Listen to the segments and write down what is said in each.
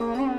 Mm-hmm.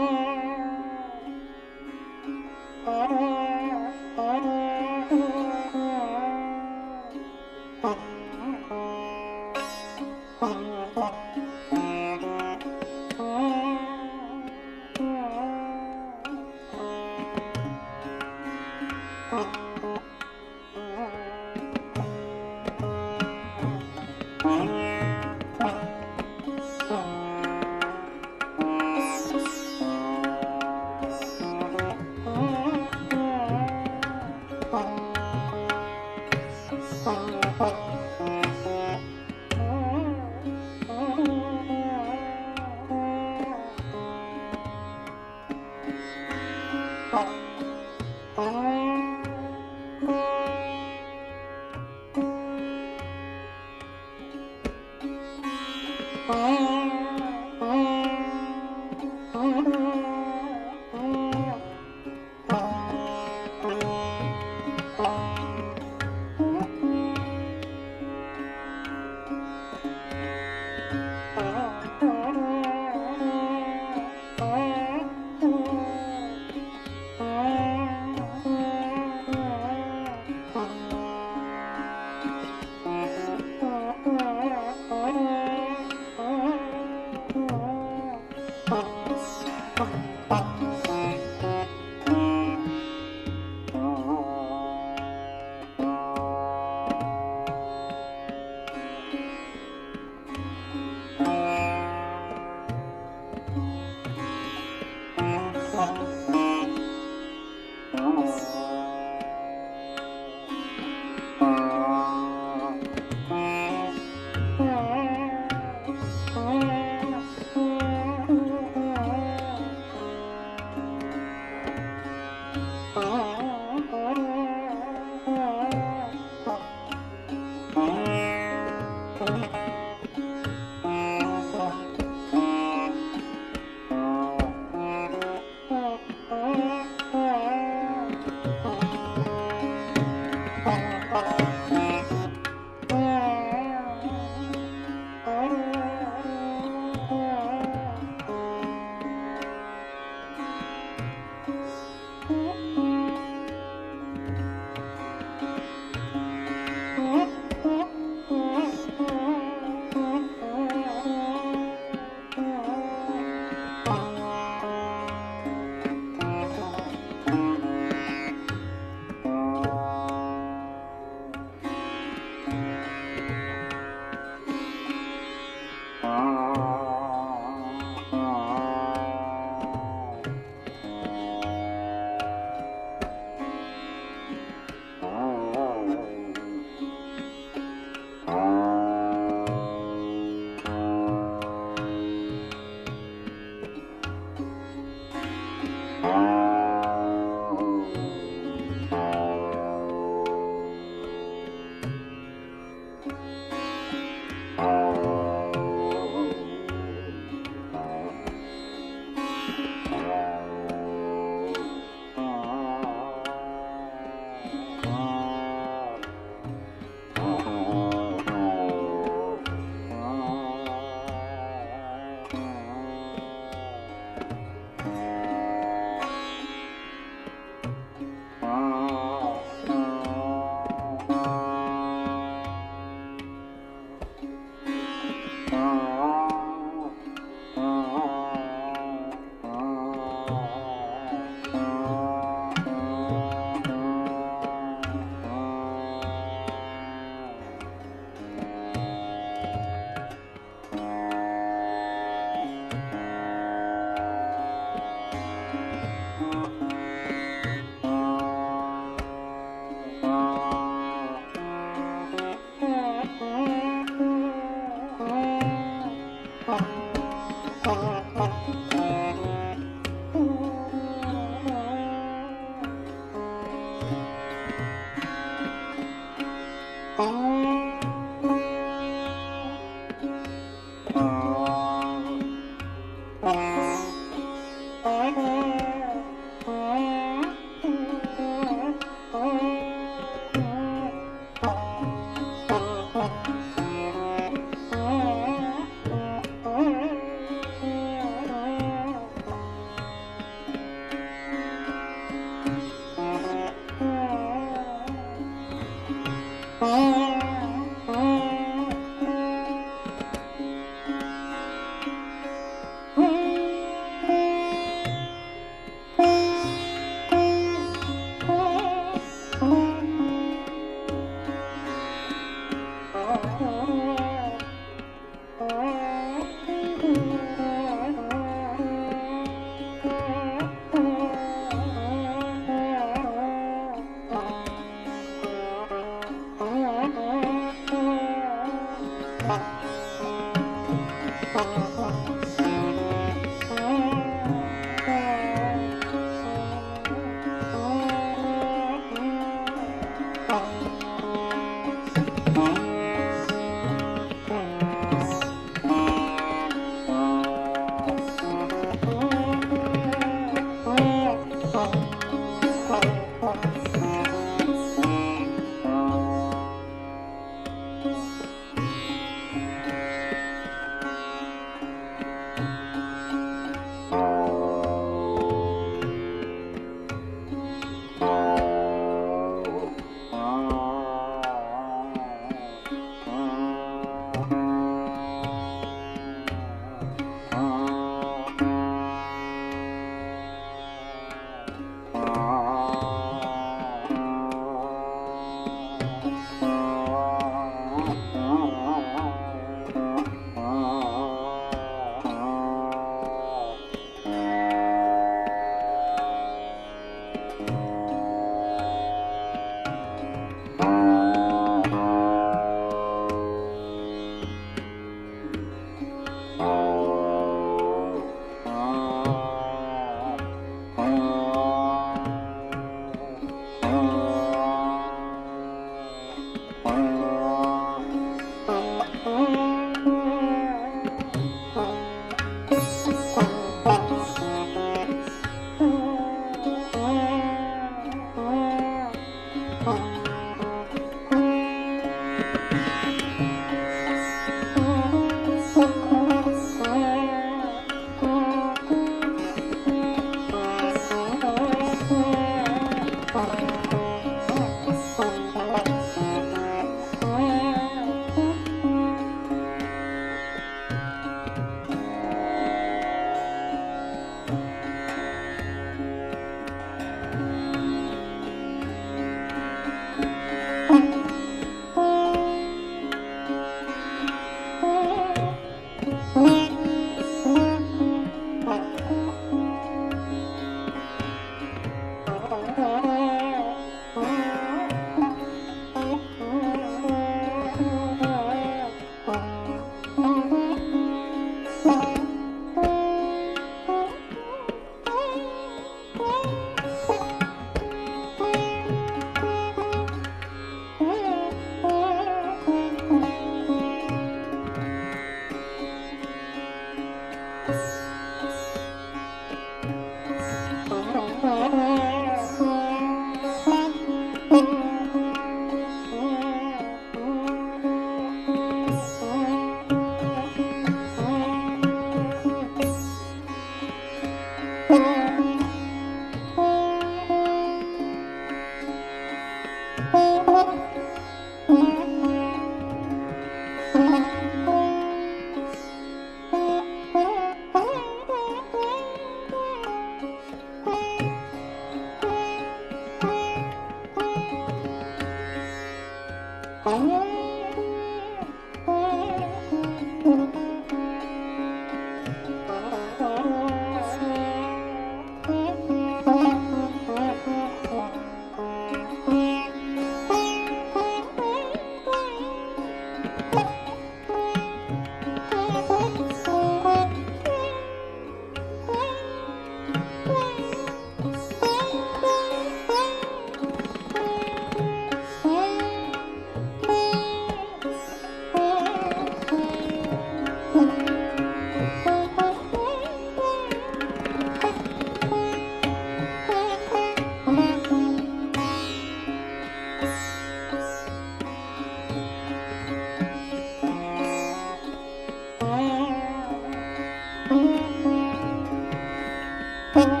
Bye.